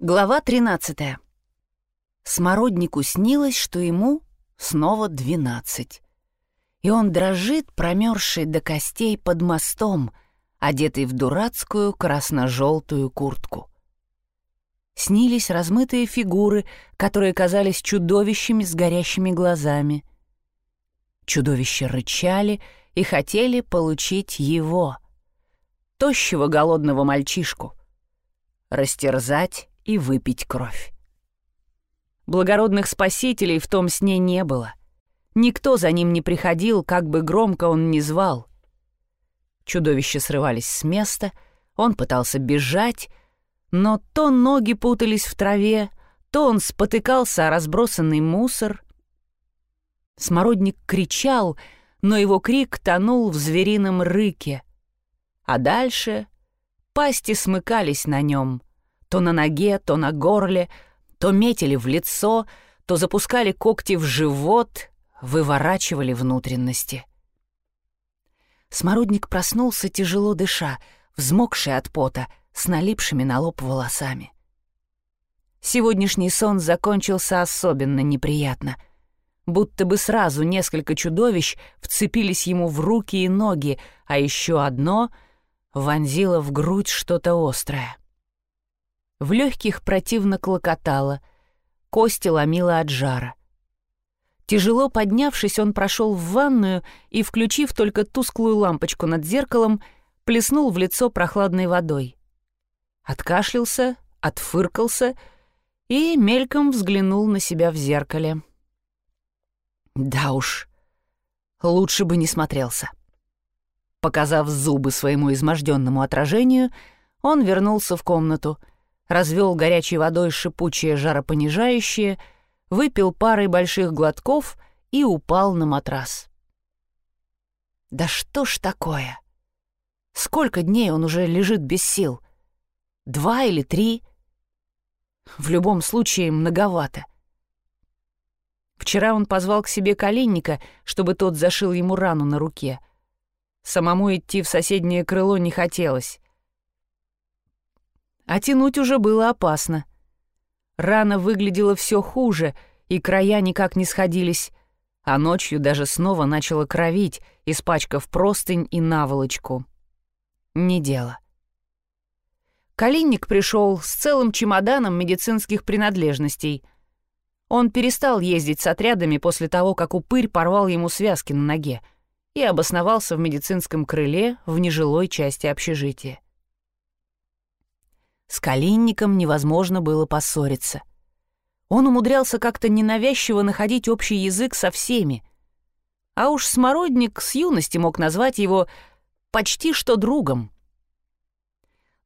Глава 13. Смороднику снилось, что ему снова двенадцать. И он дрожит, промерзший до костей под мостом, одетый в дурацкую красно-желтую куртку. Снились размытые фигуры, которые казались чудовищами с горящими глазами. Чудовища рычали и хотели получить его, тощего голодного мальчишку, растерзать и выпить кровь. Благородных спасителей в том сне не было. Никто за ним не приходил, как бы громко он ни звал. Чудовища срывались с места, он пытался бежать, но то ноги путались в траве, то он спотыкался о разбросанный мусор. Смородник кричал, но его крик тонул в зверином рыке. А дальше пасти смыкались на нем — то на ноге, то на горле, то метили в лицо, то запускали когти в живот, выворачивали внутренности. Смородник проснулся, тяжело дыша, взмокший от пота, с налипшими на лоб волосами. Сегодняшний сон закончился особенно неприятно. Будто бы сразу несколько чудовищ вцепились ему в руки и ноги, а еще одно вонзило в грудь что-то острое. В легких противно клокотало, кости ломило от жара. Тяжело поднявшись, он прошел в ванную и, включив только тусклую лампочку над зеркалом, плеснул в лицо прохладной водой. Откашлялся, отфыркался и мельком взглянул на себя в зеркале. Да уж, лучше бы не смотрелся. Показав зубы своему изможденному отражению, он вернулся в комнату — развел горячей водой шипучее жаропонижающее, выпил парой больших глотков и упал на матрас. Да что ж такое? Сколько дней он уже лежит без сил? Два или три? В любом случае многовато. Вчера он позвал к себе коленника, чтобы тот зашил ему рану на руке. Самому идти в соседнее крыло не хотелось а тянуть уже было опасно. Рана выглядела все хуже, и края никак не сходились, а ночью даже снова начала кровить, испачкав простынь и наволочку. Не дело. Калинник пришел с целым чемоданом медицинских принадлежностей. Он перестал ездить с отрядами после того, как упырь порвал ему связки на ноге и обосновался в медицинском крыле в нежилой части общежития. С Калинником невозможно было поссориться. Он умудрялся как-то ненавязчиво находить общий язык со всеми. А уж Смородник с юности мог назвать его почти что другом.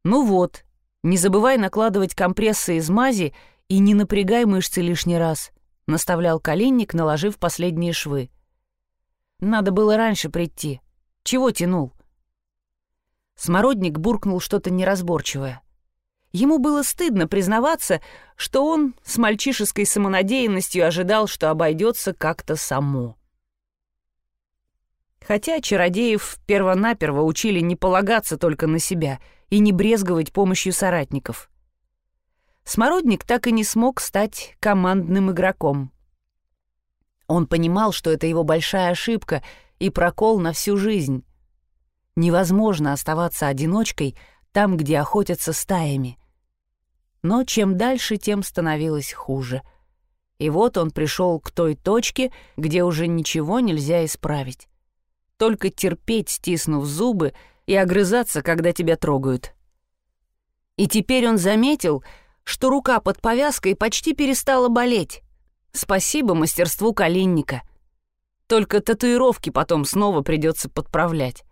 «Ну вот, не забывай накладывать компрессы из мази и не напрягай мышцы лишний раз», — наставлял Калинник, наложив последние швы. «Надо было раньше прийти. Чего тянул?» Смородник буркнул что-то неразборчивое. Ему было стыдно признаваться, что он с мальчишеской самонадеянностью ожидал, что обойдется как-то само. Хотя чародеев первонаперво учили не полагаться только на себя и не брезговать помощью соратников. Смородник так и не смог стать командным игроком. Он понимал, что это его большая ошибка и прокол на всю жизнь. Невозможно оставаться одиночкой там, где охотятся стаями. Но чем дальше, тем становилось хуже. И вот он пришел к той точке, где уже ничего нельзя исправить. Только терпеть, стиснув зубы, и огрызаться, когда тебя трогают. И теперь он заметил, что рука под повязкой почти перестала болеть. Спасибо мастерству Калинника. Только татуировки потом снова придется подправлять.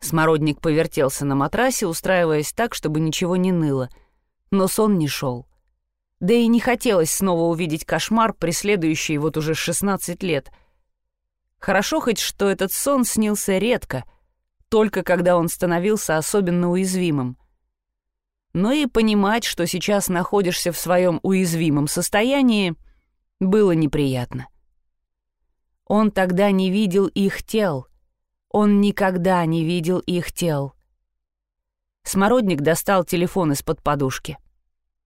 Смородник повертелся на матрасе, устраиваясь так, чтобы ничего не ныло — но сон не шел. Да и не хотелось снова увидеть кошмар, преследующий вот уже 16 лет. Хорошо хоть, что этот сон снился редко, только когда он становился особенно уязвимым. Но и понимать, что сейчас находишься в своем уязвимом состоянии, было неприятно. Он тогда не видел их тел. Он никогда не видел их тел. Смородник достал телефон из-под подушки.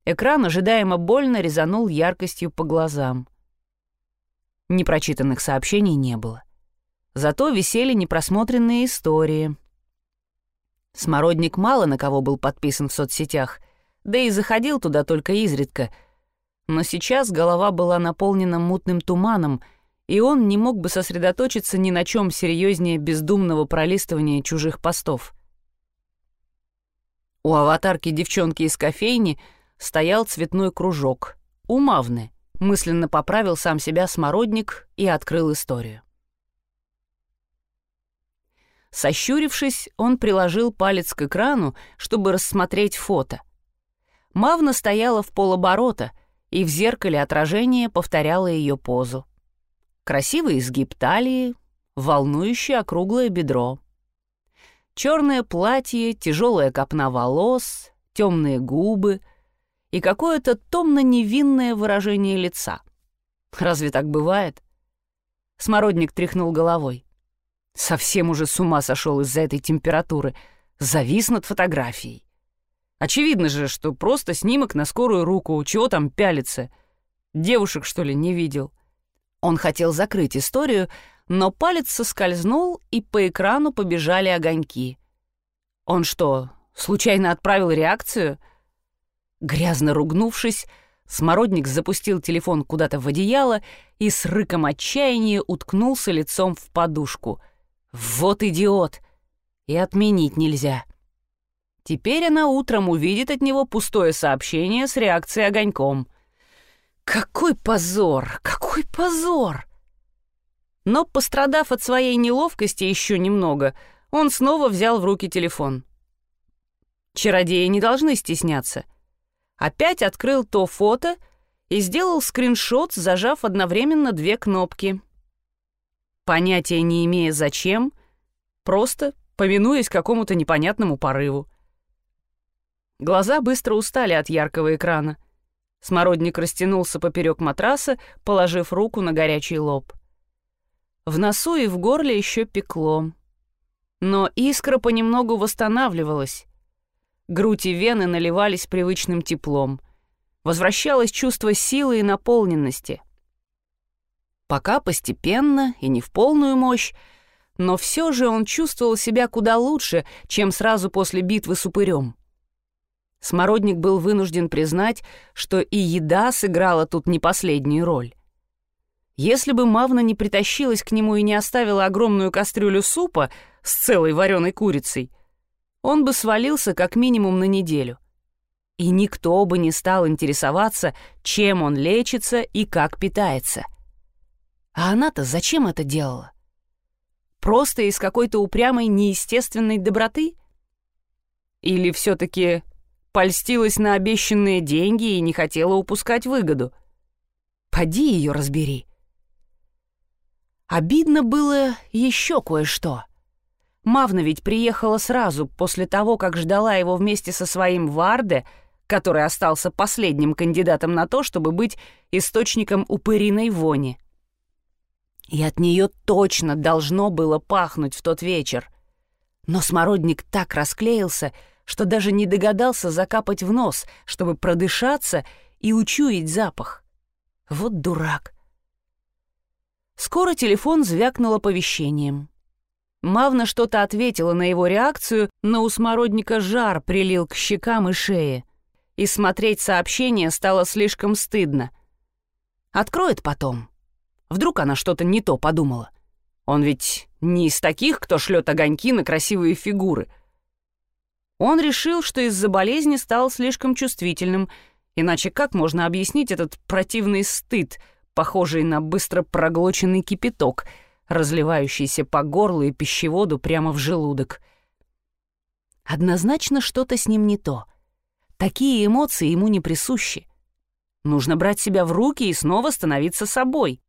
Экран ожидаемо больно резанул яркостью по глазам. Непрочитанных сообщений не было. Зато висели непросмотренные истории. Смородник мало на кого был подписан в соцсетях, да и заходил туда только изредка. Но сейчас голова была наполнена мутным туманом, и он не мог бы сосредоточиться ни на чем серьезнее бездумного пролистывания чужих постов. У аватарки девчонки из кофейни стоял цветной кружок. У Мавны. Мысленно поправил сам себя смородник и открыл историю. Сощурившись, он приложил палец к экрану, чтобы рассмотреть фото. Мавна стояла в полоборота и в зеркале отражения повторяла ее позу. Красивый изгиб талии, волнующее округлое бедро. Черное платье, тяжелая копна волос, темные губы и какое-то томно-невинное выражение лица. Разве так бывает? Смородник тряхнул головой. Совсем уже с ума сошел из-за этой температуры. Завис над фотографией. Очевидно же, что просто снимок на скорую руку. Чего там пялиться? Девушек, что ли, не видел? Он хотел закрыть историю, но палец соскользнул, и по экрану побежали огоньки. Он что, случайно отправил реакцию? Грязно ругнувшись, Смородник запустил телефон куда-то в одеяло и с рыком отчаяния уткнулся лицом в подушку — вот идиот! И отменить нельзя. Теперь она утром увидит от него пустое сообщение с реакцией огоньком. Какой позор! Какой позор! Но, пострадав от своей неловкости еще немного, он снова взял в руки телефон. Чародеи не должны стесняться. Опять открыл то фото и сделал скриншот, зажав одновременно две кнопки — понятия не имея зачем, просто повинуясь какому-то непонятному порыву. Глаза быстро устали от яркого экрана. Смородник растянулся поперек матраса, положив руку на горячий лоб. В носу и в горле еще пекло. Но искра понемногу восстанавливалась. Грудь и вены наливались привычным теплом. Возвращалось чувство силы и наполненности — Пока постепенно и не в полную мощь, но все же он чувствовал себя куда лучше, чем сразу после битвы с упырем. Смородник был вынужден признать, что и еда сыграла тут не последнюю роль. Если бы Мавна не притащилась к нему и не оставила огромную кастрюлю супа с целой вареной курицей, он бы свалился как минимум на неделю. И никто бы не стал интересоваться, чем он лечится и как питается. А она-то зачем это делала? Просто из какой-то упрямой неестественной доброты? Или все-таки польстилась на обещанные деньги и не хотела упускать выгоду? Поди ее разбери. Обидно было еще кое-что. Мавна ведь приехала сразу после того, как ждала его вместе со своим Варде, который остался последним кандидатом на то, чтобы быть источником упыриной вони. И от нее точно должно было пахнуть в тот вечер. Но смородник так расклеился, что даже не догадался закапать в нос, чтобы продышаться и учуять запах. Вот дурак. Скоро телефон звякнул оповещением. Мавна что-то ответила на его реакцию, но у смородника жар прилил к щекам и шее. И смотреть сообщение стало слишком стыдно. Откроет потом. Вдруг она что-то не то подумала. Он ведь не из таких, кто шлет огоньки на красивые фигуры. Он решил, что из-за болезни стал слишком чувствительным, иначе как можно объяснить этот противный стыд, похожий на быстро проглоченный кипяток, разливающийся по горлу и пищеводу прямо в желудок? Однозначно что-то с ним не то. Такие эмоции ему не присущи. Нужно брать себя в руки и снова становиться собой.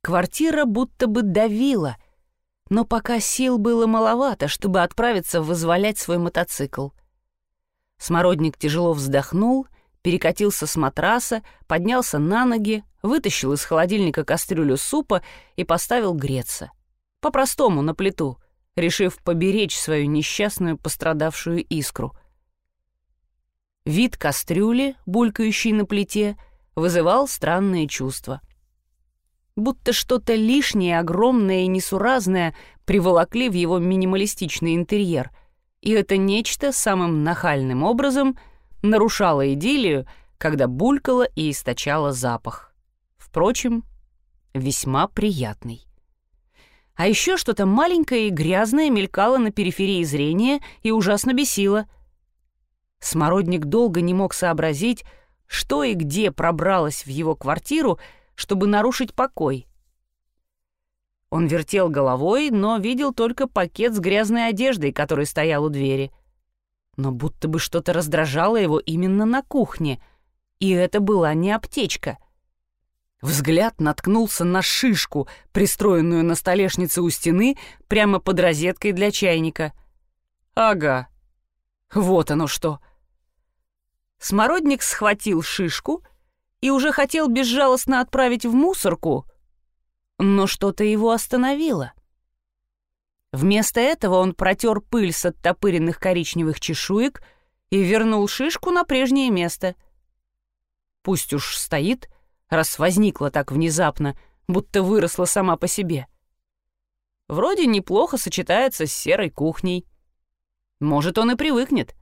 Квартира будто бы давила, но пока сил было маловато, чтобы отправиться вызволять свой мотоцикл. Смородник тяжело вздохнул, перекатился с матраса, поднялся на ноги, вытащил из холодильника кастрюлю супа и поставил греться. По-простому, на плиту, решив поберечь свою несчастную пострадавшую искру. Вид кастрюли, булькающей на плите, вызывал странные чувства. Будто что-то лишнее, огромное и несуразное приволокли в его минималистичный интерьер, и это нечто самым нахальным образом нарушало идиллию, когда булькало и источало запах. Впрочем, весьма приятный. А еще что-то маленькое и грязное мелькало на периферии зрения и ужасно бесило. Смородник долго не мог сообразить, что и где пробралось в его квартиру, чтобы нарушить покой. Он вертел головой, но видел только пакет с грязной одеждой, который стоял у двери. Но будто бы что-то раздражало его именно на кухне, и это была не аптечка — Взгляд наткнулся на шишку, пристроенную на столешнице у стены, прямо под розеткой для чайника. Ага, вот оно что. Смородник схватил шишку и уже хотел безжалостно отправить в мусорку, но что-то его остановило. Вместо этого он протер пыль с оттопыренных коричневых чешуек и вернул шишку на прежнее место. Пусть уж стоит — раз возникла так внезапно, будто выросла сама по себе. Вроде неплохо сочетается с серой кухней. Может, он и привыкнет.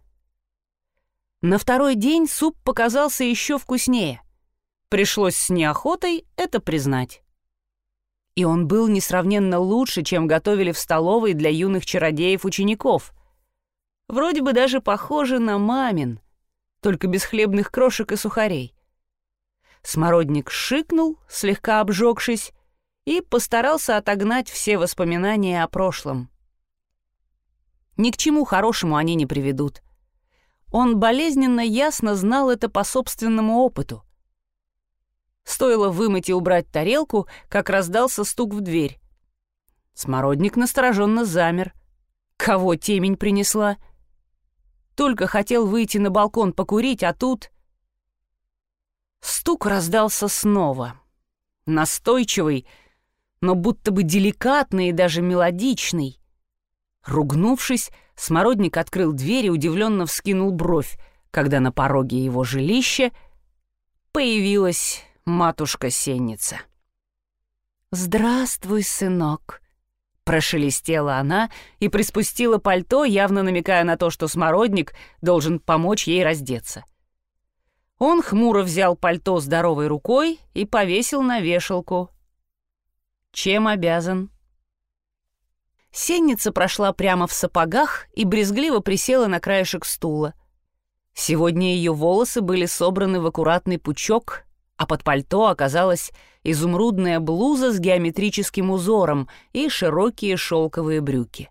На второй день суп показался еще вкуснее. Пришлось с неохотой это признать. И он был несравненно лучше, чем готовили в столовой для юных чародеев-учеников. Вроде бы даже похоже на мамин, только без хлебных крошек и сухарей. Смородник шикнул, слегка обжегшись, и постарался отогнать все воспоминания о прошлом. Ни к чему хорошему они не приведут. Он болезненно ясно знал это по собственному опыту. Стоило вымыть и убрать тарелку, как раздался стук в дверь. Смородник настороженно замер. Кого темень принесла? Только хотел выйти на балкон покурить, а тут... Стук раздался снова. Настойчивый, но будто бы деликатный и даже мелодичный. Ругнувшись, Смородник открыл дверь и удивленно вскинул бровь, когда на пороге его жилища появилась матушка-сенница. «Здравствуй, сынок», — прошелестела она и приспустила пальто, явно намекая на то, что Смородник должен помочь ей раздеться. — он хмуро взял пальто здоровой рукой и повесил на вешалку. Чем обязан? Сенница прошла прямо в сапогах и брезгливо присела на краешек стула. Сегодня ее волосы были собраны в аккуратный пучок, а под пальто оказалась изумрудная блуза с геометрическим узором и широкие шелковые брюки.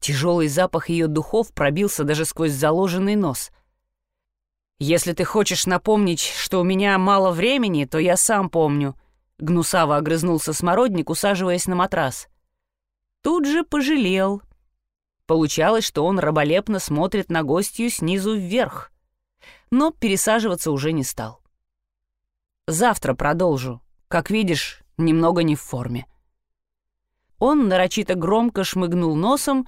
Тяжелый запах ее духов пробился даже сквозь заложенный нос. «Если ты хочешь напомнить, что у меня мало времени, то я сам помню», — гнусаво огрызнулся смородник, усаживаясь на матрас. Тут же пожалел. Получалось, что он раболепно смотрит на гостью снизу вверх, но пересаживаться уже не стал. «Завтра продолжу. Как видишь, немного не в форме». Он нарочито громко шмыгнул носом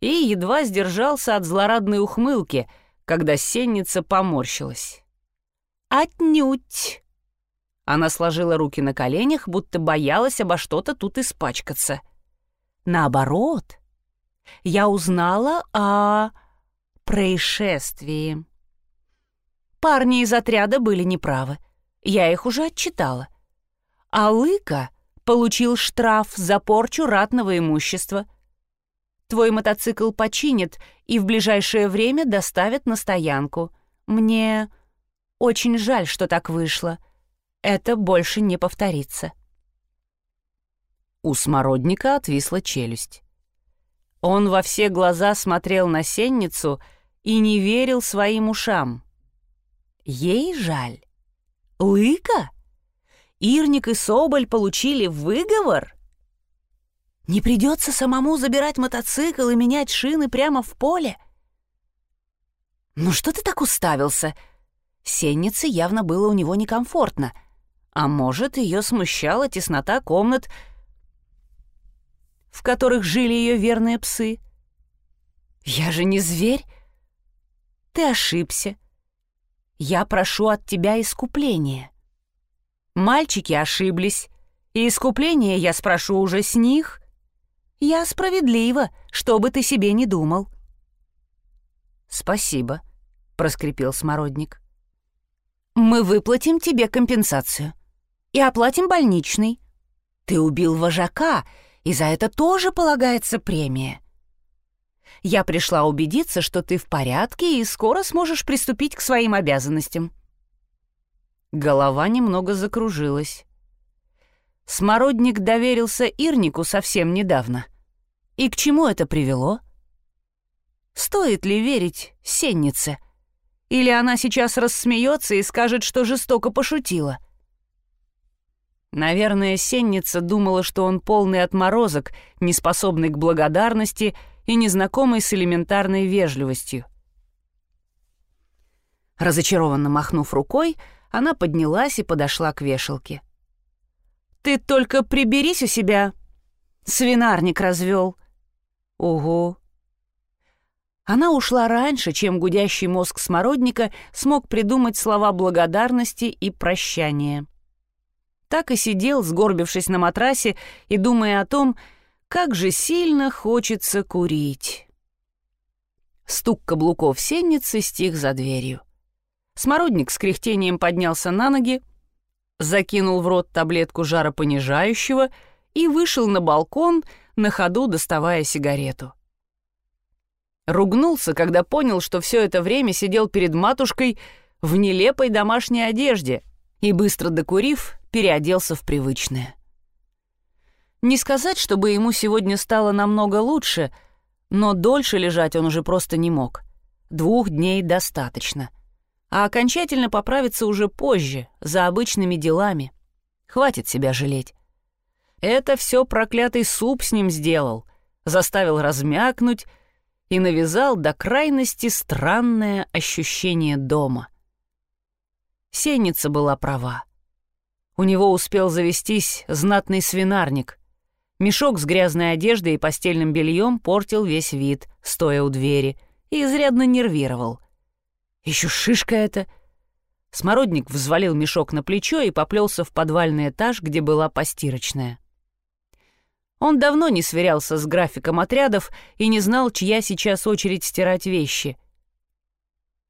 и едва сдержался от злорадной ухмылки — когда сенница поморщилась. «Отнюдь!» Она сложила руки на коленях, будто боялась обо что-то тут испачкаться. «Наоборот, я узнала о происшествии. Парни из отряда были неправы. Я их уже отчитала. А Лыка получил штраф за порчу ратного имущества. Твой мотоцикл починят и в ближайшее время доставят на стоянку. Мне очень жаль, что так вышло. Это больше не повторится». У смородника отвисла челюсть. Он во все глаза смотрел на сенницу и не верил своим ушам. Ей жаль. Лыка? Ирник и Соболь получили выговор? Не придется самому забирать мотоцикл и менять шины прямо в поле? Ну что ты так уставился? Сеннице явно было у него некомфортно. А может, ее смущала теснота комнат, в которых жили ее верные псы. Я же не зверь. ты ошибся. Я прошу от тебя искупления. Мальчики ошиблись, и искупление я спрошу уже с них. Я справедлива, что бы ты себе не думал. «Спасибо», — проскрипел Смородник. «Мы выплатим тебе компенсацию и оплатим больничный. Ты убил вожака, и за это тоже полагается премия. Я пришла убедиться, что ты в порядке и скоро сможешь приступить к своим обязанностям». Голова немного закружилась. Смородник доверился Ирнику совсем недавно. И к чему это привело? — Стоит ли верить сеннице? Или она сейчас рассмеется и скажет, что жестоко пошутила? Наверное, сенница думала, что он полный отморозок, неспособный к благодарности и незнакомый с элементарной вежливостью. Разочарованно махнув рукой, она поднялась и подошла к вешалке. «Ты только приберись у себя!» Свинарник развел. «Ого! Она ушла раньше, чем гудящий мозг смородника смог придумать слова благодарности и прощания. Так и сидел, сгорбившись на матрасе и думая о том, как же сильно хочется курить. Стук каблуков сенницы стих за дверью. Смородник с кряхтением поднялся на ноги, закинул в рот таблетку жаропонижающего и вышел на балкон, на ходу доставая сигарету. Ругнулся, когда понял, что все это время сидел перед матушкой в нелепой домашней одежде и, быстро докурив, переоделся в привычное. Не сказать, чтобы ему сегодня стало намного лучше, но дольше лежать он уже просто не мог. Двух дней достаточно. А окончательно поправиться уже позже, за обычными делами. Хватит себя жалеть. Это все проклятый суп с ним сделал. Заставил размякнуть, и навязал до крайности странное ощущение дома. Сенница была права. У него успел завестись знатный свинарник. Мешок с грязной одеждой и постельным бельем портил весь вид, стоя у двери, и изрядно нервировал. Еще шишка это. Смородник взвалил мешок на плечо и поплелся в подвальный этаж, где была постирочная. Он давно не сверялся с графиком отрядов и не знал, чья сейчас очередь стирать вещи.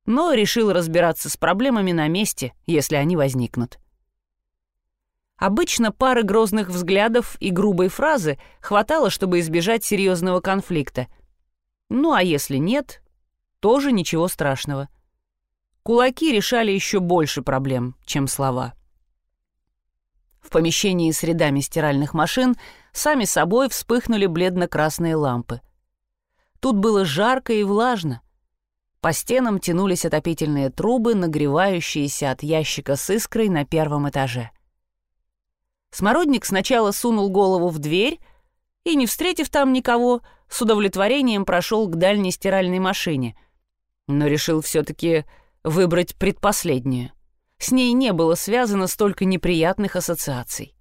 Но решил разбираться с проблемами на месте, если они возникнут. Обычно пары грозных взглядов и грубой фразы хватало, чтобы избежать серьезного конфликта. Ну а если нет, тоже ничего страшного. Кулаки решали еще больше проблем, чем слова. В помещении с рядами стиральных машин сами собой вспыхнули бледно-красные лампы. Тут было жарко и влажно. По стенам тянулись отопительные трубы, нагревающиеся от ящика с искрой на первом этаже. Смородник сначала сунул голову в дверь и, не встретив там никого, с удовлетворением прошел к дальней стиральной машине, но решил все-таки выбрать предпоследнюю. С ней не было связано столько неприятных ассоциаций.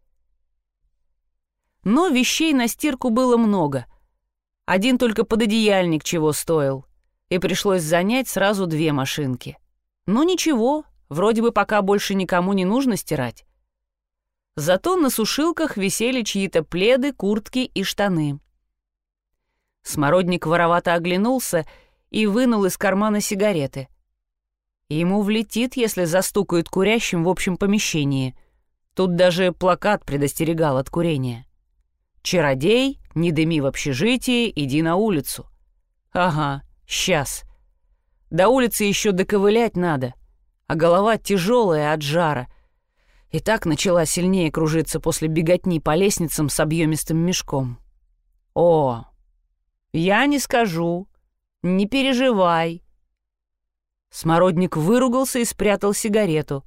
Но вещей на стирку было много. Один только пододеяльник чего стоил, и пришлось занять сразу две машинки. Но ничего, вроде бы пока больше никому не нужно стирать. Зато на сушилках висели чьи-то пледы, куртки и штаны. Смородник воровато оглянулся и вынул из кармана сигареты. Ему влетит, если застукают курящим в общем помещении. Тут даже плакат предостерегал от курения. «Чародей, не дыми в общежитии, иди на улицу». «Ага, сейчас. До улицы еще доковылять надо, а голова тяжелая от жара. И так начала сильнее кружиться после беготни по лестницам с объемистым мешком. О, я не скажу, не переживай. Смородник выругался и спрятал сигарету.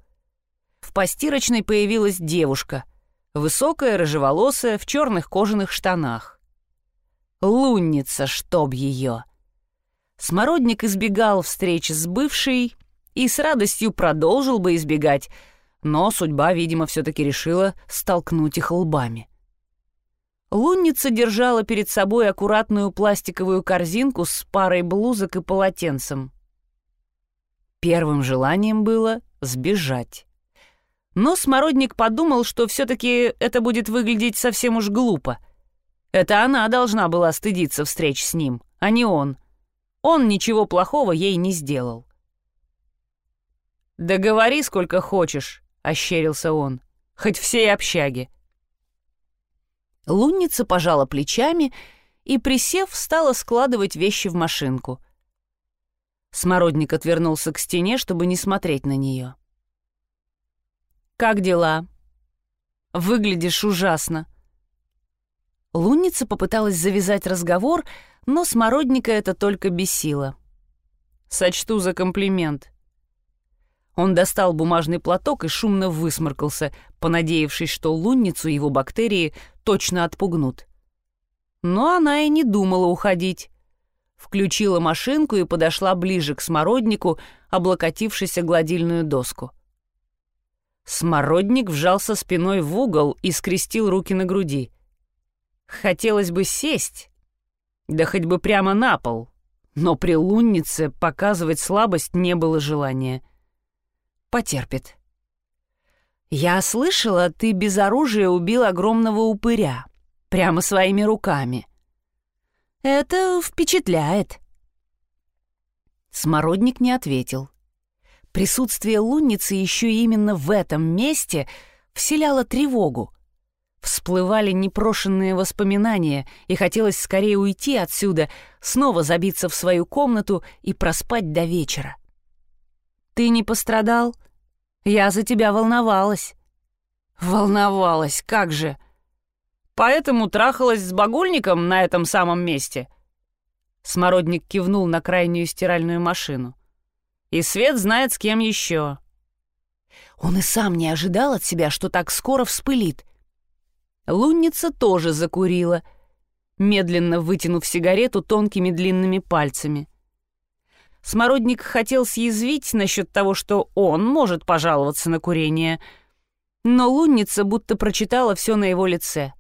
В постирочной появилась девушка, высокая, рыжеволосая, в черных кожаных штанах. Лунница, чтоб ее! Смородник избегал встреч с бывшей и с радостью продолжил бы избегать, но судьба, видимо, все-таки решила столкнуть их лбами. Лунница держала перед собой аккуратную пластиковую корзинку с парой блузок и полотенцем. Первым желанием было сбежать. Но Смородник подумал, что все-таки это будет выглядеть совсем уж глупо. Это она должна была стыдиться встреч с ним, а не он. Он ничего плохого ей не сделал. «Да говори сколько хочешь», — ощерился он, — «хоть всей общаге». Лунница пожала плечами и, присев, стала складывать вещи в машинку. Смородник отвернулся к стене, чтобы не смотреть на нее. «Как дела?» «Выглядишь ужасно». Лунница попыталась завязать разговор, но Смородника это только бесило. «Сочту за комплимент», он достал бумажный платок и шумно высморкался, понадеявшись, что лунницу его бактерии точно отпугнут. Но она и не думала уходить. Включила машинку и подошла ближе к смороднику, облокотившись о гладильную доску. Смородник вжался спиной в угол и скрестил руки на груди. Хотелось бы сесть, да хоть бы прямо на пол, но при луннице показывать слабость не было желания — потерпит. «Я слышала, ты без оружия убил огромного упыря. Прямо своими руками. Это впечатляет». Смородник не ответил. Присутствие лунницы еще именно в этом месте вселяло тревогу. Всплывали непрошенные воспоминания, и хотелось скорее уйти отсюда, снова забиться в свою комнату и проспать до вечера. «Ты не пострадал?» Я за тебя волновалась». «Волновалась, как же!» «Поэтому трахалась с багульником на этом самом месте?» Смородник кивнул на крайнюю стиральную машину. «И Свет знает, с кем еще». Он и сам не ожидал от себя, что так скоро вспылит. Лунница тоже закурила, медленно вытянув сигарету тонкими длинными пальцами. Смородник хотел съязвить насчет того, что он может пожаловаться на курение, но лунница будто прочитала все на его лице.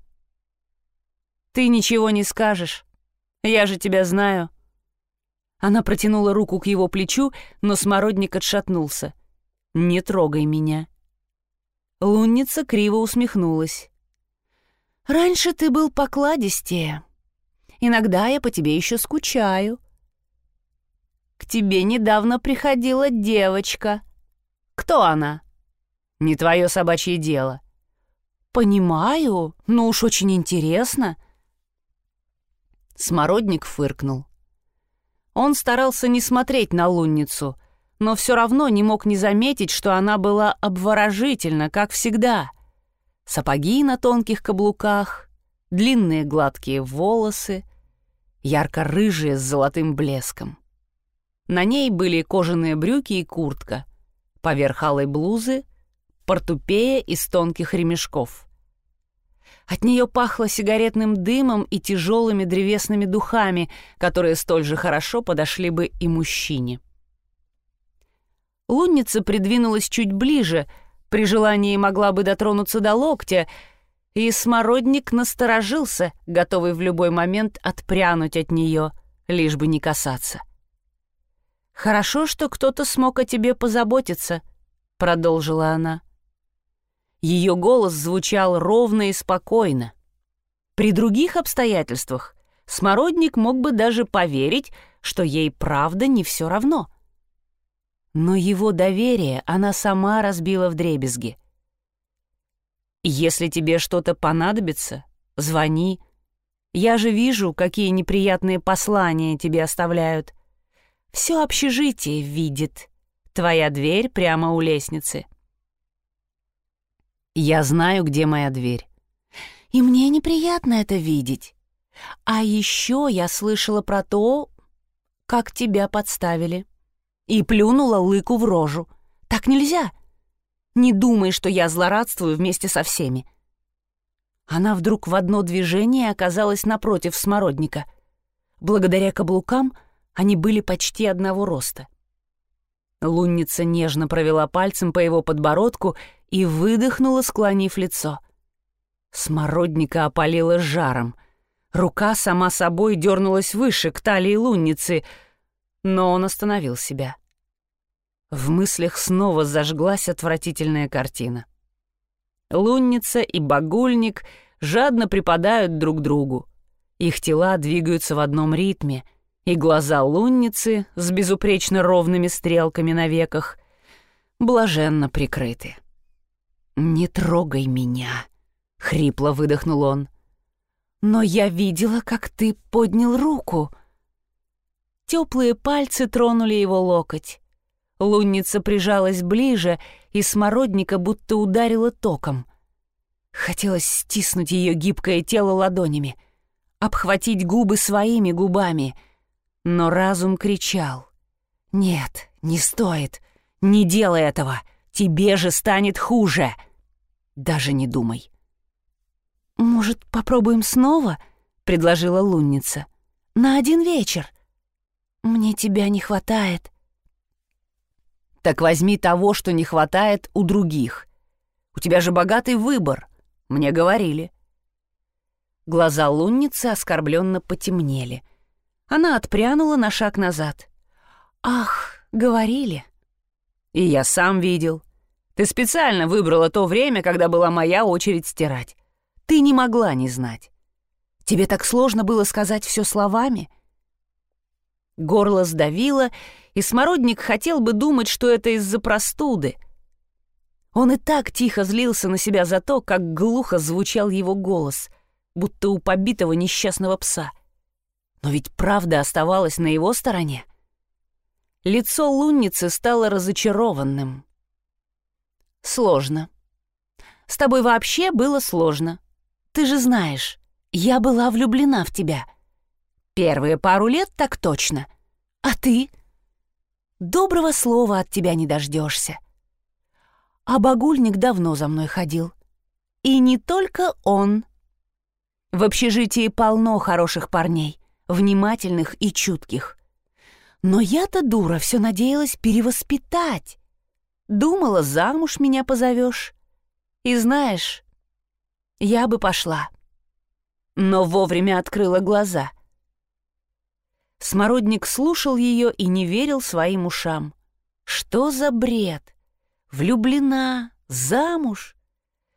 «Ты ничего не скажешь. Я же тебя знаю». Она протянула руку к его плечу, но смородник отшатнулся. «Не трогай меня». Лунница криво усмехнулась. «Раньше ты был покладистее. Иногда я по тебе еще скучаю. К тебе недавно приходила девочка. Кто она? Не твое собачье дело. Понимаю, но уж очень интересно. Смородник фыркнул. Он старался не смотреть на лунницу, но все равно не мог не заметить, что она была обворожительна, как всегда. Сапоги на тонких каблуках, длинные гладкие волосы, ярко-рыжие с золотым блеском. На ней были кожаные брюки и куртка, поверх алой блузы портупея из тонких ремешков. От нее пахло сигаретным дымом и тяжелыми древесными духами, которые столь же хорошо подошли бы и мужчине. Лунница придвинулась чуть ближе, при желании могла бы дотронуться до локтя, и смородник насторожился, готовый в любой момент отпрянуть от нее, лишь бы не касаться. — «Хорошо, что кто-то смог о тебе позаботиться», — продолжила она. Ее голос звучал ровно и спокойно. При других обстоятельствах Смородник мог бы даже поверить, что ей правда не все равно. Но его доверие она сама разбила в дребезги. «Если тебе что-то понадобится, звони. Я же вижу, какие неприятные послания тебе оставляют. Все общежитие видит. Твоя дверь прямо у лестницы. Я знаю, где моя дверь. И мне неприятно это видеть. А еще я слышала про то, как тебя подставили. И плюнула лыку в рожу. Так нельзя. Не думай, что я злорадствую вместе со всеми. Она вдруг в одно движение оказалась напротив смородника. Благодаря каблукам — они были почти одного роста. Лунница нежно провела пальцем по его подбородку и выдохнула, склонив лицо. Смородника опалила жаром. Рука сама собой дернулась выше, к талии лунницы, но он остановил себя. В мыслях снова зажглась отвратительная картина. Лунница и багульник жадно припадают друг другу. Их тела двигаются в одном ритме, и глаза лунницы с безупречно ровными стрелками на веках блаженно прикрыты. «Не трогай меня», — хрипло выдохнул он. «Но я видела, как ты поднял руку». Теплые пальцы тронули его локоть. Лунница прижалась ближе, и смородника будто ударила током. Хотелось стиснуть ее гибкое тело ладонями, обхватить губы своими губами. Но разум кричал. «Нет, не стоит. Не делай этого. Тебе же станет хуже. Даже не думай». «Может, попробуем снова?» — предложила лунница. «На один вечер. Мне тебя не хватает». Так возьми того, что не хватает у других. У тебя же богатый выбор, мне говорили. Глаза лунницы оскорбленно потемнели. Она отпрянула на шаг назад. «Ах, говорили». «И я сам видел. Ты специально выбрала то время, когда была моя очередь стирать. Ты не могла не знать. Тебе так сложно было сказать все словами?» Горло сдавило, и Смородник хотел бы думать, что это из-за простуды. Он и так тихо злился на себя за то, как глухо звучал его голос, будто у побитого несчастного пса. Но ведь правда оставалась на его стороне. Лицо лунницы стало разочарованным. «Сложно. С тобой вообще было сложно. Ты же знаешь, я была влюблена в тебя. Первые пару лет так точно. А ты?» Доброго слова от тебя не дождешься. А багульник давно за мной ходил. И не только он. В общежитии полно хороших парней, внимательных и чутких. Но я-то, дура, все надеялась перевоспитать. Думала, замуж меня позовешь. И знаешь, я бы пошла. Но вовремя открыла глаза. Смородник слушал ее и не верил своим ушам. Что за бред? Влюблена, замуж?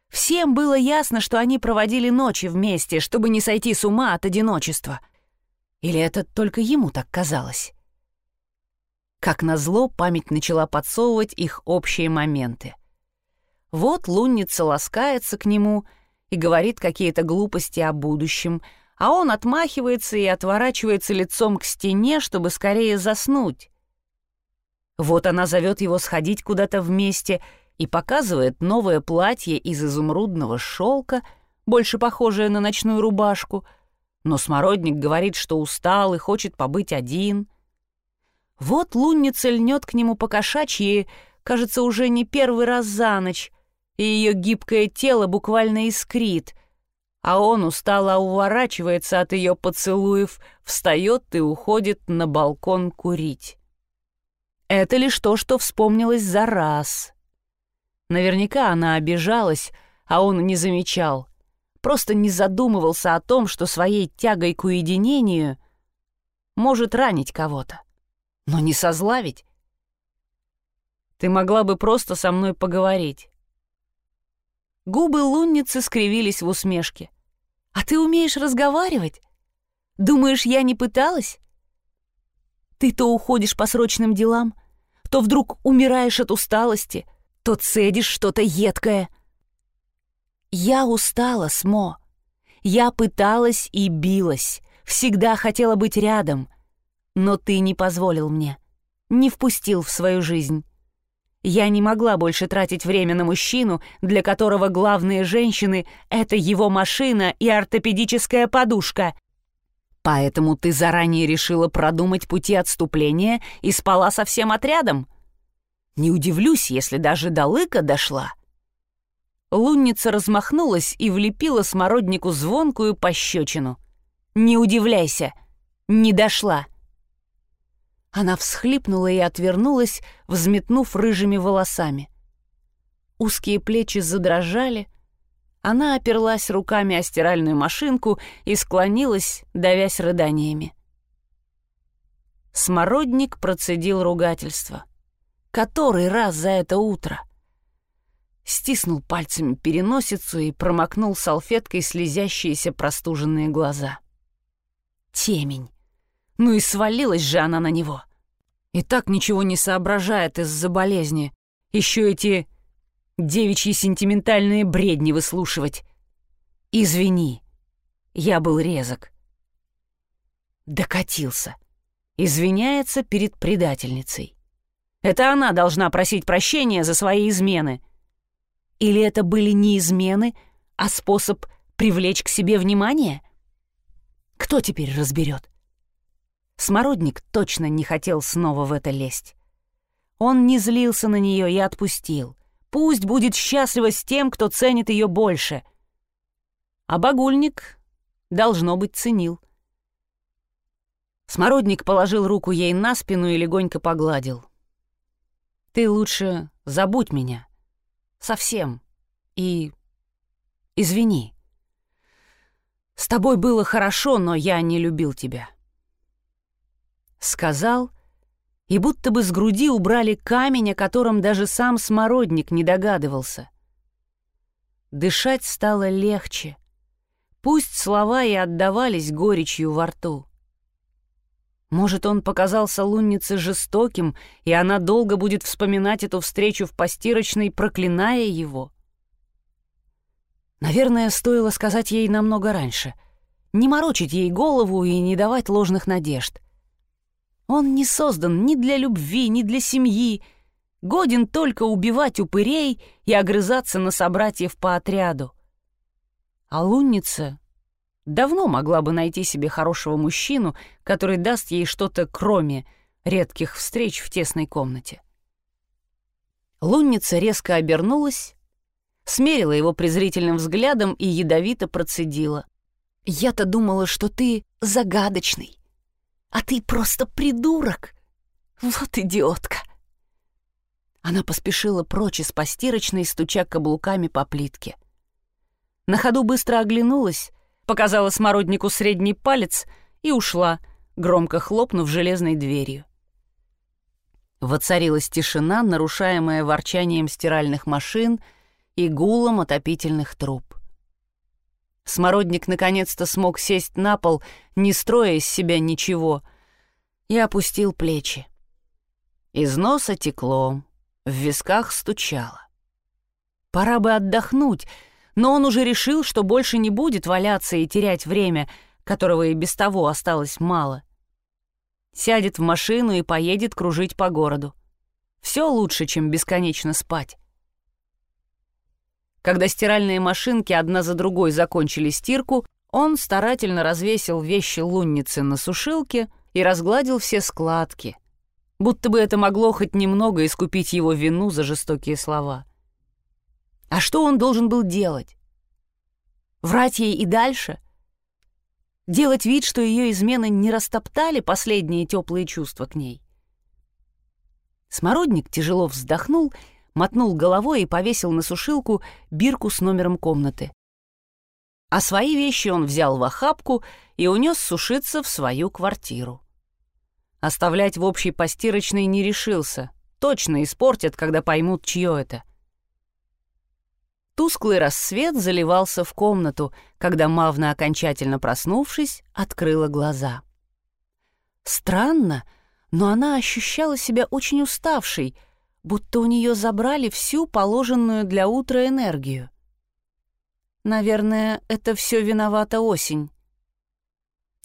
Всем было ясно, что они проводили ночи вместе, чтобы не сойти с ума от одиночества. Или это только ему так казалось? Как назло, память начала подсовывать их общие моменты. Вот лунница ласкается к нему и говорит какие-то глупости о будущем — а он отмахивается и отворачивается лицом к стене, чтобы скорее заснуть. Вот она зовет его сходить куда-то вместе и показывает новое платье из изумрудного шелка, больше похожее на ночную рубашку, но Смородник говорит, что устал и хочет побыть один. Вот лунница льнет к нему по кошачьи, кажется, уже не первый раз за ночь, и ее гибкое тело буквально искрит — а он устало уворачивается от ее поцелуев, встает и уходит на балкон курить. Это лишь то, что вспомнилось за раз. Наверняка она обижалась, а он не замечал, просто не задумывался о том, что своей тягой к уединению может ранить кого-то, но не созлавить. Ты могла бы просто со мной поговорить. Губы лунницы скривились в усмешке. «А ты умеешь разговаривать? Думаешь, я не пыталась? Ты то уходишь по срочным делам, то вдруг умираешь от усталости, то цедишь что-то едкое. Я устала, Смо. Я пыталась и билась, всегда хотела быть рядом, но ты не позволил мне, не впустил в свою жизнь. Я не могла больше тратить время на мужчину, для которого главные женщины — это его машина и ортопедическая подушка. Поэтому ты заранее решила продумать пути отступления и спала со всем отрядом? Не удивлюсь, если даже до лыка дошла. Лунница размахнулась и влепила смороднику звонкую пощечину. «Не удивляйся, не дошла». Она всхлипнула и отвернулась, взметнув рыжими волосами. Узкие плечи задрожали. Она оперлась руками о стиральную машинку и склонилась, давясь рыданиями. Смородник процедил ругательство. Который раз за это утро? Стиснул пальцами переносицу и промокнул салфеткой слезящиеся простуженные глаза. Темень. Ну и свалилась же она на него. И так ничего не соображает из-за болезни. Еще эти девичьи сентиментальные бредни выслушивать. Извини, я был резок. Докатился. Извиняется перед предательницей. Это она должна просить прощения за свои измены. Или это были не измены, а способ привлечь к себе внимание? Кто теперь разберет? Смородник точно не хотел снова в это лезть. Он не злился на нее и отпустил. Пусть будет счастлива с тем, кто ценит ее больше. А багульник, должно быть, ценил. Смородник положил руку ей на спину и легонько погладил. «Ты лучше забудь меня. Совсем. И извини. С тобой было хорошо, но я не любил тебя». Сказал, и будто бы с груди убрали камень, о котором даже сам смородник не догадывался. Дышать стало легче. Пусть слова и отдавались горечью во рту. Может, он показался луннице жестоким, и она долго будет вспоминать эту встречу в постирочной, проклиная его? Наверное, стоило сказать ей намного раньше. Не морочить ей голову и не давать ложных надежд. Он не создан ни для любви, ни для семьи, годен только убивать упырей и огрызаться на собратьев по отряду. А лунница давно могла бы найти себе хорошего мужчину, который даст ей что-то кроме редких встреч в тесной комнате. Лунница резко обернулась, смерила его презрительным взглядом и ядовито процедила. «Я-то думала, что ты загадочный а ты просто придурок. Вот идиотка. Она поспешила прочь из постирочной, стуча каблуками по плитке. На ходу быстро оглянулась, показала смороднику средний палец и ушла, громко хлопнув железной дверью. Воцарилась тишина, нарушаемая ворчанием стиральных машин и гулом отопительных труб. Смородник наконец-то смог сесть на пол, не строя из себя ничего, и опустил плечи. Из носа текло, в висках стучало. Пора бы отдохнуть, но он уже решил, что больше не будет валяться и терять время, которого и без того осталось мало. Сядет в машину и поедет кружить по городу. Все лучше, чем бесконечно спать. Когда стиральные машинки одна за другой закончили стирку, он старательно развесил вещи лунницы на сушилке и разгладил все складки, будто бы это могло хоть немного искупить его вину за жестокие слова. А что он должен был делать? Врать ей и дальше? Делать вид, что ее измены не растоптали последние теплые чувства к ней? Смородник тяжело вздохнул мотнул головой и повесил на сушилку бирку с номером комнаты. А свои вещи он взял в охапку и унес сушиться в свою квартиру. Оставлять в общей постирочной не решился. Точно испортят, когда поймут, чье это. Тусклый рассвет заливался в комнату, когда Мавна, окончательно проснувшись, открыла глаза. Странно, но она ощущала себя очень уставшей — будто у нее забрали всю положенную для утра энергию. Наверное, это все виновата осень.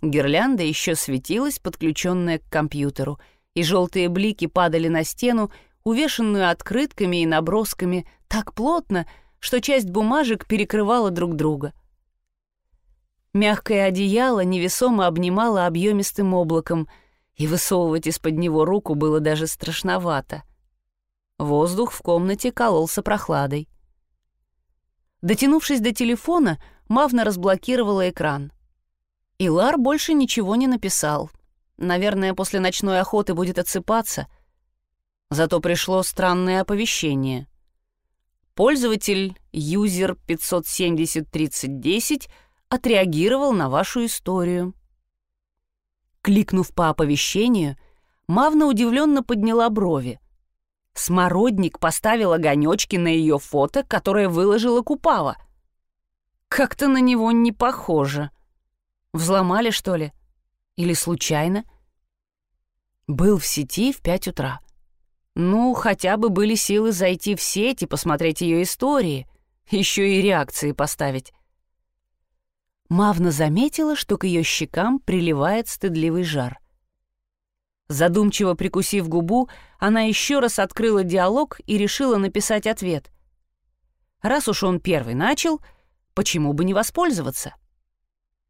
Гирлянда еще светилась, подключенная к компьютеру, и желтые блики падали на стену, увешанную открытками и набросками так плотно, что часть бумажек перекрывала друг друга. Мягкое одеяло невесомо обнимало объемистым облаком, и высовывать из-под него руку было даже страшновато — Воздух в комнате кололся прохладой. Дотянувшись до телефона, Мавна разблокировала экран. Илар больше ничего не написал. Наверное, после ночной охоты будет отсыпаться. Зато пришло странное оповещение. Пользователь юзер 5703010 отреагировал на вашу историю. Кликнув по оповещению, Мавна удивленно подняла брови. Смородник поставил огонечки на ее фото, которое выложила Купава. Как-то на него не похоже. Взломали, что ли? Или случайно? Был в сети в пять утра. Ну, хотя бы были силы зайти в сеть и посмотреть ее истории, еще и реакции поставить. Мавна заметила, что к ее щекам приливает стыдливый жар. Задумчиво прикусив губу, она еще раз открыла диалог и решила написать ответ. Раз уж он первый начал, почему бы не воспользоваться?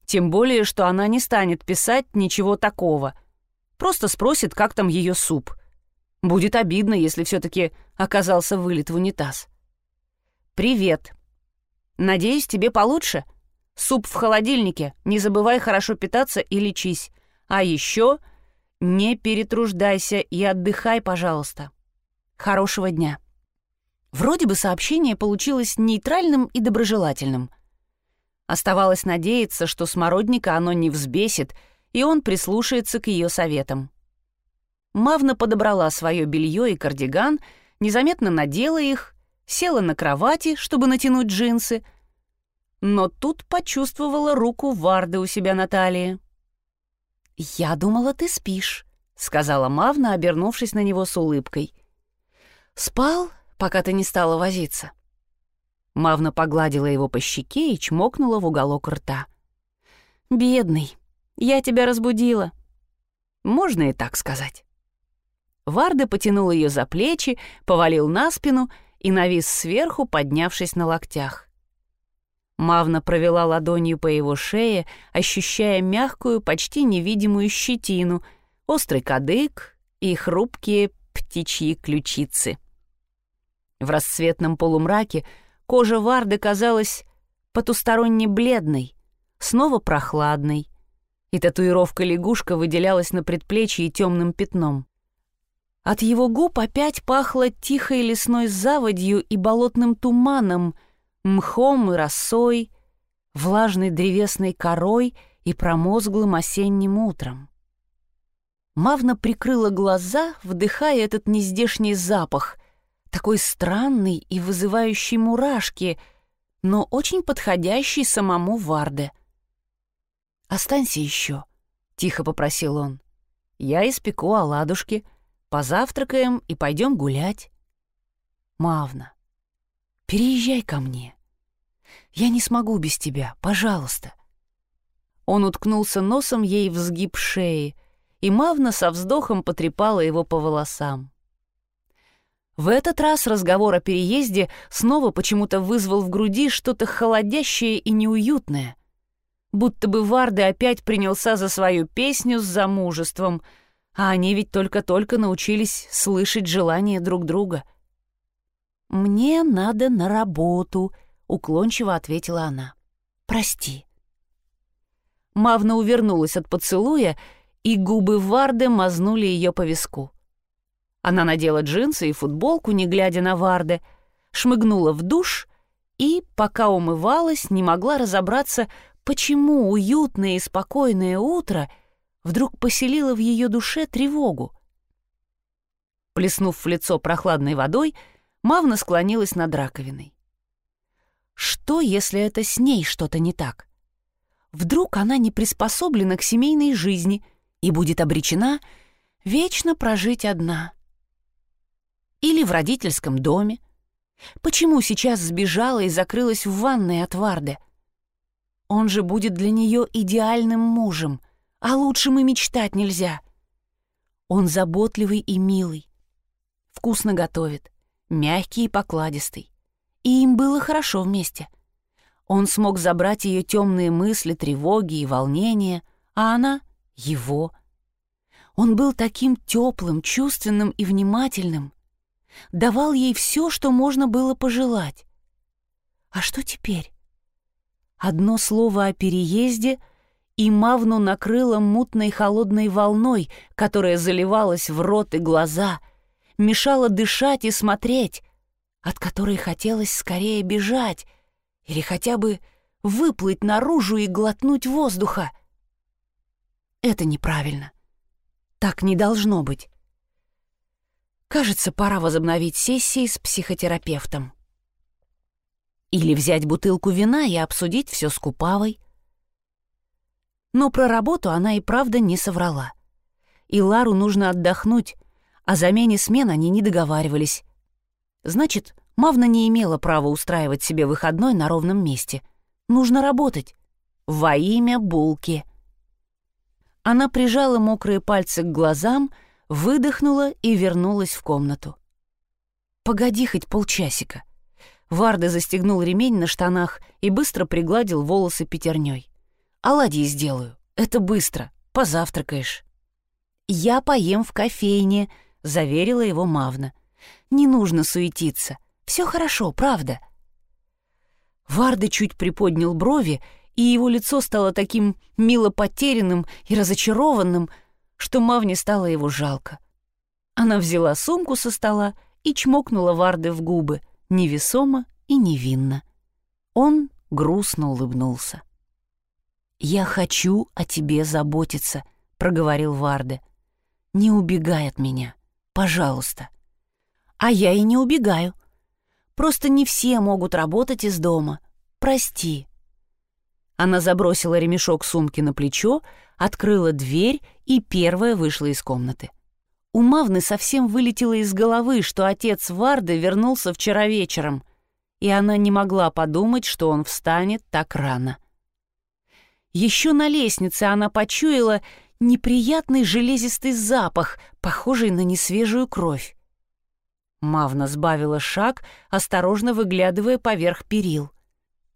Тем более, что она не станет писать ничего такого. Просто спросит, как там ее суп — Будет обидно, если все-таки оказался вылет в унитаз. «Привет. Надеюсь, тебе получше? Суп в холодильнике. Не забывай хорошо питаться и лечись. А еще не перетруждайся и отдыхай, пожалуйста. Хорошего дня». Вроде бы сообщение получилось нейтральным и доброжелательным. Оставалось надеяться, что смородника оно не взбесит, и он прислушается к ее советам. Мавна подобрала свое белье и кардиган, незаметно надела их, села на кровати, чтобы натянуть джинсы, но тут почувствовала руку Варды у себя на талии. «Я думала, ты спишь», — сказала Мавна, обернувшись на него с улыбкой. «Спал, пока ты не стала возиться». Мавна погладила его по щеке и чмокнула в уголок рта. «Бедный, я тебя разбудила». Можно и так сказать. Варда потянул ее за плечи, повалил на спину и навис сверху, поднявшись на локтях. Мавна провела ладонью по его шее, ощущая мягкую, почти невидимую щетину, острый кадык и хрупкие птичьи ключицы. В расцветном полумраке кожа Варды казалась потусторонне бледной, снова прохладной, и татуировка лягушка выделялась на предплечье темным пятном. От его губ опять пахло тихой лесной заводью и болотным туманом, мхом и росой, влажной древесной корой и промозглым осенним утром. Мавна прикрыла глаза, вдыхая этот нездешний запах, такой странный и вызывающий мурашки, но очень подходящий самому Варде. «Останься еще», — тихо попросил он. «Я испеку оладушки», Позавтракаем и пойдем гулять. Мавна, переезжай ко мне. Я не смогу без тебя, пожалуйста. Он уткнулся носом ей в сгиб шеи, и Мавна со вздохом потрепала его по волосам. В этот раз разговор о переезде снова почему-то вызвал в груди что-то холодящее и неуютное. Будто бы Варды опять принялся за свою песню с замужеством — а они ведь только-только научились слышать желания друг друга. «Мне надо на работу», — уклончиво ответила она. «Прости». Мавна увернулась от поцелуя, и губы Варды мазнули ее по виску. Она надела джинсы и футболку, не глядя на Варде, шмыгнула в душ и, пока умывалась, не могла разобраться, почему уютное и спокойное утро — вдруг поселила в ее душе тревогу. Плеснув в лицо прохладной водой, Мавна склонилась над раковиной. Что, если это с ней что-то не так? Вдруг она не приспособлена к семейной жизни и будет обречена вечно прожить одна? Или в родительском доме? Почему сейчас сбежала и закрылась в ванной от Варде? Он же будет для нее идеальным мужем — а лучшем и мечтать нельзя. Он заботливый и милый, вкусно готовит, мягкий и покладистый. И им было хорошо вместе. Он смог забрать ее темные мысли, тревоги и волнения, а она — его. Он был таким теплым, чувственным и внимательным. Давал ей все, что можно было пожелать. А что теперь? Одно слово о переезде — и Мавну накрыло мутной холодной волной, которая заливалась в рот и глаза, мешала дышать и смотреть, от которой хотелось скорее бежать или хотя бы выплыть наружу и глотнуть воздуха. Это неправильно. Так не должно быть. Кажется, пора возобновить сессии с психотерапевтом. Или взять бутылку вина и обсудить все с Купавой. Но про работу она и правда не соврала. И Лару нужно отдохнуть, о замене смен они не договаривались. Значит, Мавна не имела права устраивать себе выходной на ровном месте. Нужно работать. Во имя булки. Она прижала мокрые пальцы к глазам, выдохнула и вернулась в комнату. «Погоди хоть полчасика». Варда застегнул ремень на штанах и быстро пригладил волосы пятерней. «Оладьи сделаю. Это быстро. Позавтракаешь». «Я поем в кофейне», — заверила его Мавна. «Не нужно суетиться. Все хорошо, правда». Варда чуть приподнял брови, и его лицо стало таким мило потерянным и разочарованным, что Мавне стало его жалко. Она взяла сумку со стола и чмокнула Варды в губы, невесомо и невинно. Он грустно улыбнулся. «Я хочу о тебе заботиться», — проговорил Варде. «Не убегай от меня, пожалуйста». «А я и не убегаю. Просто не все могут работать из дома. Прости». Она забросила ремешок сумки на плечо, открыла дверь и первая вышла из комнаты. У Мавны совсем вылетело из головы, что отец Варды вернулся вчера вечером, и она не могла подумать, что он встанет так рано. Еще на лестнице она почуяла неприятный железистый запах, похожий на несвежую кровь. Мавна сбавила шаг, осторожно выглядывая поверх перил.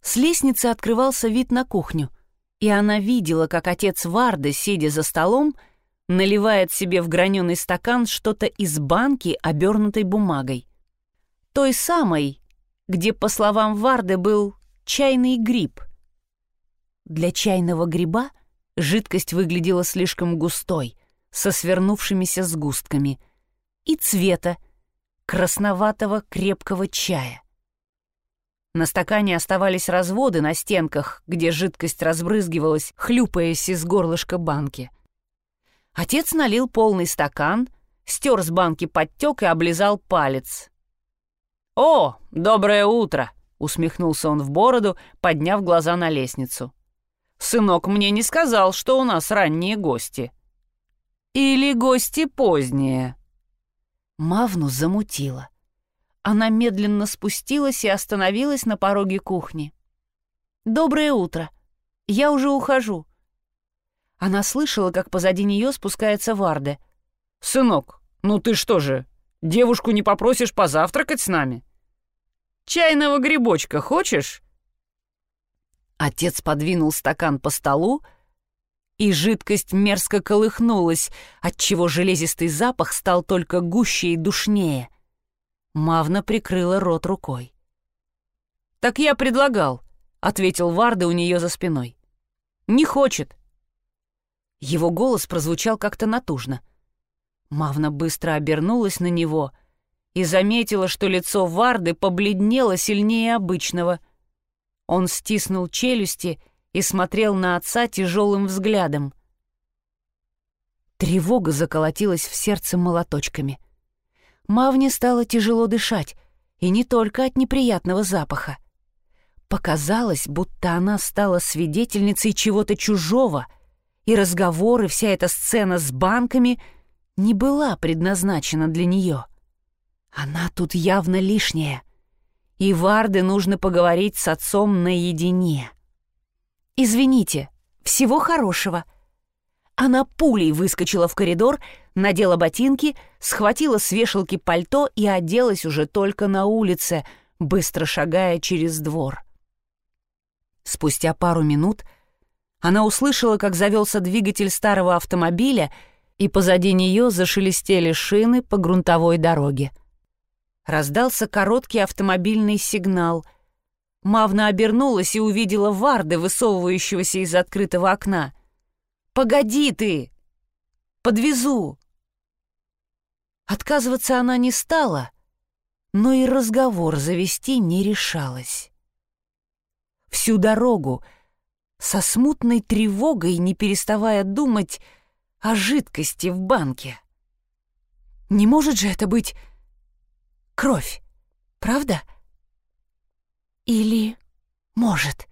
С лестницы открывался вид на кухню, и она видела, как отец Варды, сидя за столом, наливает себе в граненый стакан что-то из банки, обернутой бумагой. Той самой, где, по словам Варды, был чайный гриб. Для чайного гриба жидкость выглядела слишком густой, со свернувшимися сгустками, и цвета красноватого крепкого чая. На стакане оставались разводы на стенках, где жидкость разбрызгивалась, хлюпаясь из горлышка банки. Отец налил полный стакан, стер с банки подтек и облизал палец. «О, доброе утро!» — усмехнулся он в бороду, подняв глаза на лестницу. «Сынок мне не сказал, что у нас ранние гости». «Или гости поздние?» Мавну замутила. Она медленно спустилась и остановилась на пороге кухни. «Доброе утро. Я уже ухожу». Она слышала, как позади нее спускается Варде. «Сынок, ну ты что же, девушку не попросишь позавтракать с нами? Чайного грибочка хочешь?» Отец подвинул стакан по столу, и жидкость мерзко колыхнулась, отчего железистый запах стал только гуще и душнее — Мавна прикрыла рот рукой. «Так я предлагал», — ответил Варда у нее за спиной. «Не хочет». Его голос прозвучал как-то натужно. Мавна быстро обернулась на него и заметила, что лицо Варды побледнело сильнее обычного. Он стиснул челюсти и смотрел на отца тяжелым взглядом. Тревога заколотилась в сердце молоточками — Мавне стало тяжело дышать, и не только от неприятного запаха. Показалось, будто она стала свидетельницей чего-то чужого, и разговоры, вся эта сцена с банками не была предназначена для нее. Она тут явно лишняя, и Варде нужно поговорить с отцом наедине. «Извините, всего хорошего», она пулей выскочила в коридор, надела ботинки, схватила с вешалки пальто и оделась уже только на улице, быстро шагая через двор. Спустя пару минут она услышала, как завелся двигатель старого автомобиля, и позади нее зашелестели шины по грунтовой дороге. Раздался короткий автомобильный сигнал. Мавна обернулась и увидела Варды, высовывающегося из открытого окна. «Погоди ты! Подвезу!» Отказываться она не стала, но и разговор завести не решалась. Всю дорогу, со смутной тревогой, не переставая думать о жидкости в банке. Не может же это быть кровь, правда? Или может?